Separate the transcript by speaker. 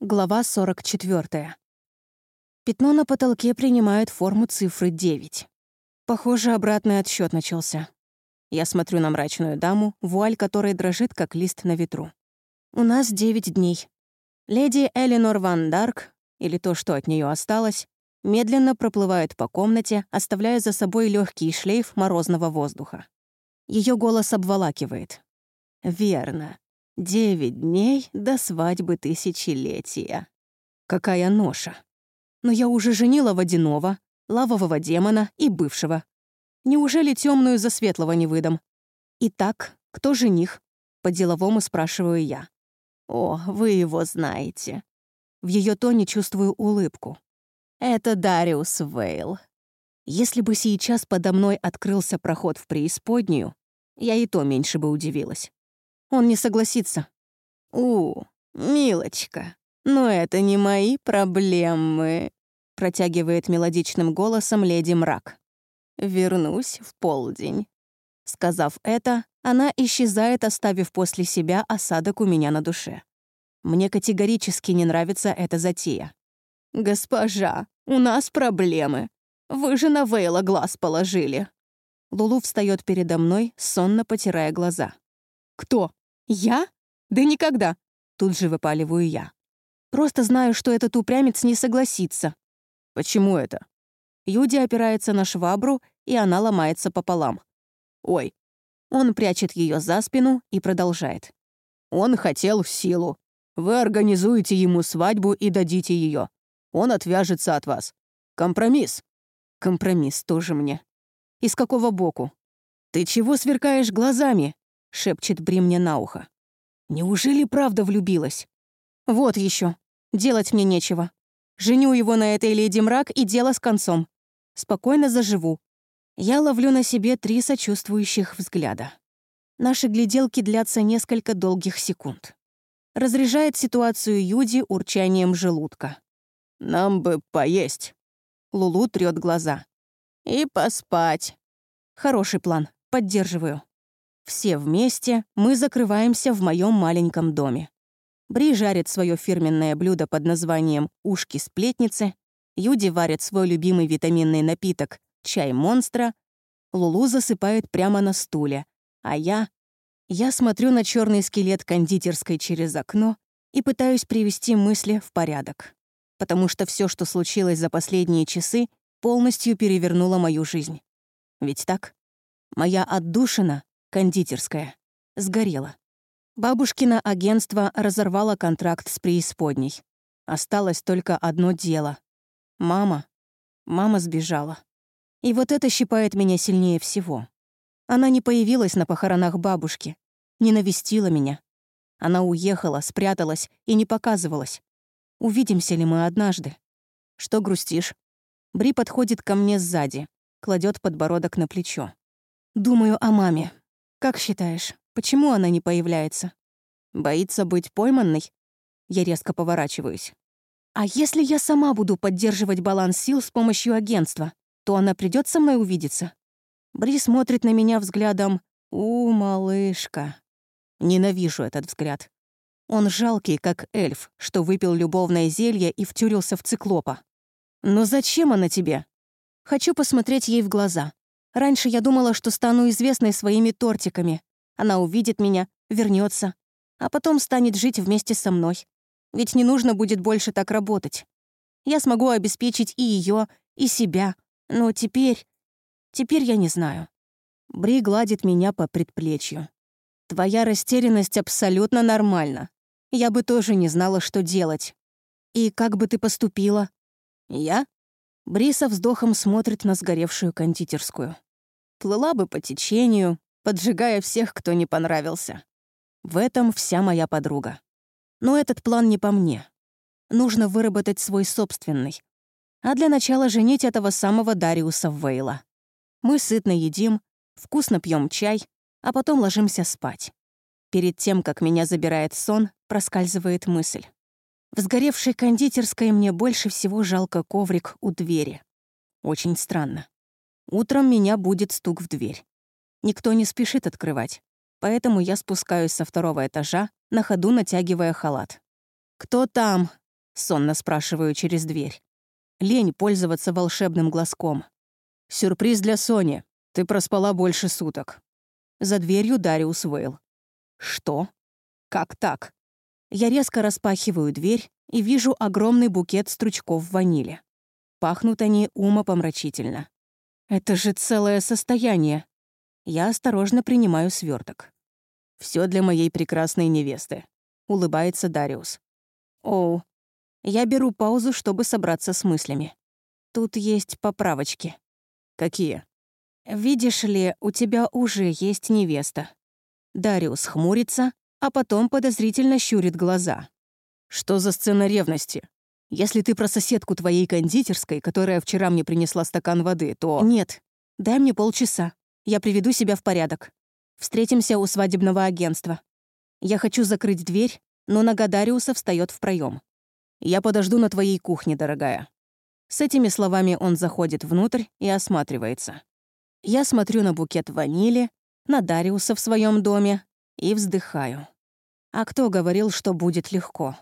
Speaker 1: Глава 44. Пятно на потолке принимает форму цифры 9. Похоже, обратный отсчет начался. Я смотрю на мрачную даму, вуаль которой дрожит, как лист на ветру. У нас 9 дней. Леди Эленор Ван Дарк, или то, что от нее осталось, медленно проплывает по комнате, оставляя за собой легкий шлейф морозного воздуха. Ее голос обволакивает. «Верно. Девять дней до свадьбы тысячелетия. Какая ноша. Но я уже женила водяного, лавового демона и бывшего. Неужели темную за светлого не выдам? Итак, кто жених? По-деловому спрашиваю я. О, вы его знаете. В ее тоне чувствую улыбку. Это Дариус Вейл. Если бы сейчас подо мной открылся проход в преисподнюю, я и то меньше бы удивилась. Он не согласится. «У, милочка, но это не мои проблемы», протягивает мелодичным голосом леди Мрак. «Вернусь в полдень». Сказав это, она исчезает, оставив после себя осадок у меня на душе. Мне категорически не нравится эта затея. «Госпожа, у нас проблемы. Вы же на Вейла глаз положили». Лулу встает передо мной, сонно потирая глаза. «Кто?» «Я? Да никогда!» Тут же выпаливаю я. «Просто знаю, что этот упрямец не согласится». «Почему это?» Юди опирается на швабру, и она ломается пополам. «Ой». Он прячет ее за спину и продолжает. «Он хотел силу. Вы организуете ему свадьбу и дадите ее. Он отвяжется от вас. Компромисс». «Компромисс тоже мне. Из какого боку?» «Ты чего сверкаешь глазами?» — шепчет Бри мне на ухо. «Неужели правда влюбилась?» «Вот еще. Делать мне нечего. Женю его на этой леди мрак, и дело с концом. Спокойно заживу. Я ловлю на себе три сочувствующих взгляда. Наши гляделки длятся несколько долгих секунд. Разряжает ситуацию Юди урчанием желудка. «Нам бы поесть». Лулу трёт глаза. «И поспать». Хороший план. Поддерживаю. Все вместе мы закрываемся в моем маленьком доме. Бри жарит свое фирменное блюдо под названием «Ушки сплетницы», Юди варит свой любимый витаминный напиток «Чай монстра», Лулу засыпает прямо на стуле, а я... Я смотрю на черный скелет кондитерской через окно и пытаюсь привести мысли в порядок. Потому что все, что случилось за последние часы, полностью перевернуло мою жизнь. Ведь так? Моя отдушина кондитерская, сгорела. Бабушкино агентство разорвало контракт с преисподней. Осталось только одно дело. Мама. Мама сбежала. И вот это щипает меня сильнее всего. Она не появилась на похоронах бабушки, не навестила меня. Она уехала, спряталась и не показывалась. Увидимся ли мы однажды? Что грустишь? Бри подходит ко мне сзади, кладет подбородок на плечо. Думаю о маме, «Как считаешь, почему она не появляется? Боится быть пойманной?» Я резко поворачиваюсь. «А если я сама буду поддерживать баланс сил с помощью агентства, то она придет со мной увидеться?» Бри смотрит на меня взглядом «У, малышка». Ненавижу этот взгляд. Он жалкий, как эльф, что выпил любовное зелье и втюрился в циклопа. «Но зачем она тебе?» Хочу посмотреть ей в глаза. Раньше я думала, что стану известной своими тортиками. Она увидит меня, вернется, а потом станет жить вместе со мной. Ведь не нужно будет больше так работать. Я смогу обеспечить и ее, и себя. Но теперь... Теперь я не знаю. Бри гладит меня по предплечью. Твоя растерянность абсолютно нормальна. Я бы тоже не знала, что делать. И как бы ты поступила? Я? Бри со вздохом смотрит на сгоревшую кондитерскую. Плыла бы по течению, поджигая всех, кто не понравился. В этом вся моя подруга. Но этот план не по мне. Нужно выработать свой собственный. А для начала женить этого самого Дариуса Вейла. Мы сытно едим, вкусно пьем чай, а потом ложимся спать. Перед тем, как меня забирает сон, проскальзывает мысль. В сгоревшей кондитерской мне больше всего жалко коврик у двери. Очень странно. Утром меня будет стук в дверь. Никто не спешит открывать, поэтому я спускаюсь со второго этажа, на ходу натягивая халат. «Кто там?» Сонно спрашиваю через дверь. Лень пользоваться волшебным глазком. «Сюрприз для Сони. Ты проспала больше суток». За дверью Дариус Вейл. «Что? Как так?» Я резко распахиваю дверь и вижу огромный букет стручков ванили. Пахнут они умопомрачительно. Это же целое состояние. Я осторожно принимаю сверток. Все для моей прекрасной невесты», — улыбается Дариус. «Оу». Я беру паузу, чтобы собраться с мыслями. Тут есть поправочки. «Какие?» «Видишь ли, у тебя уже есть невеста». Дариус хмурится, а потом подозрительно щурит глаза. «Что за сцена ревности? Если ты про соседку твоей кондитерской, которая вчера мне принесла стакан воды, то...» «Нет, дай мне полчаса. Я приведу себя в порядок. Встретимся у свадебного агентства. Я хочу закрыть дверь, но нога Дариуса встает в проем. Я подожду на твоей кухне, дорогая». С этими словами он заходит внутрь и осматривается. Я смотрю на букет ванили, на Дариуса в своем доме и вздыхаю. А кто говорил, что будет легко?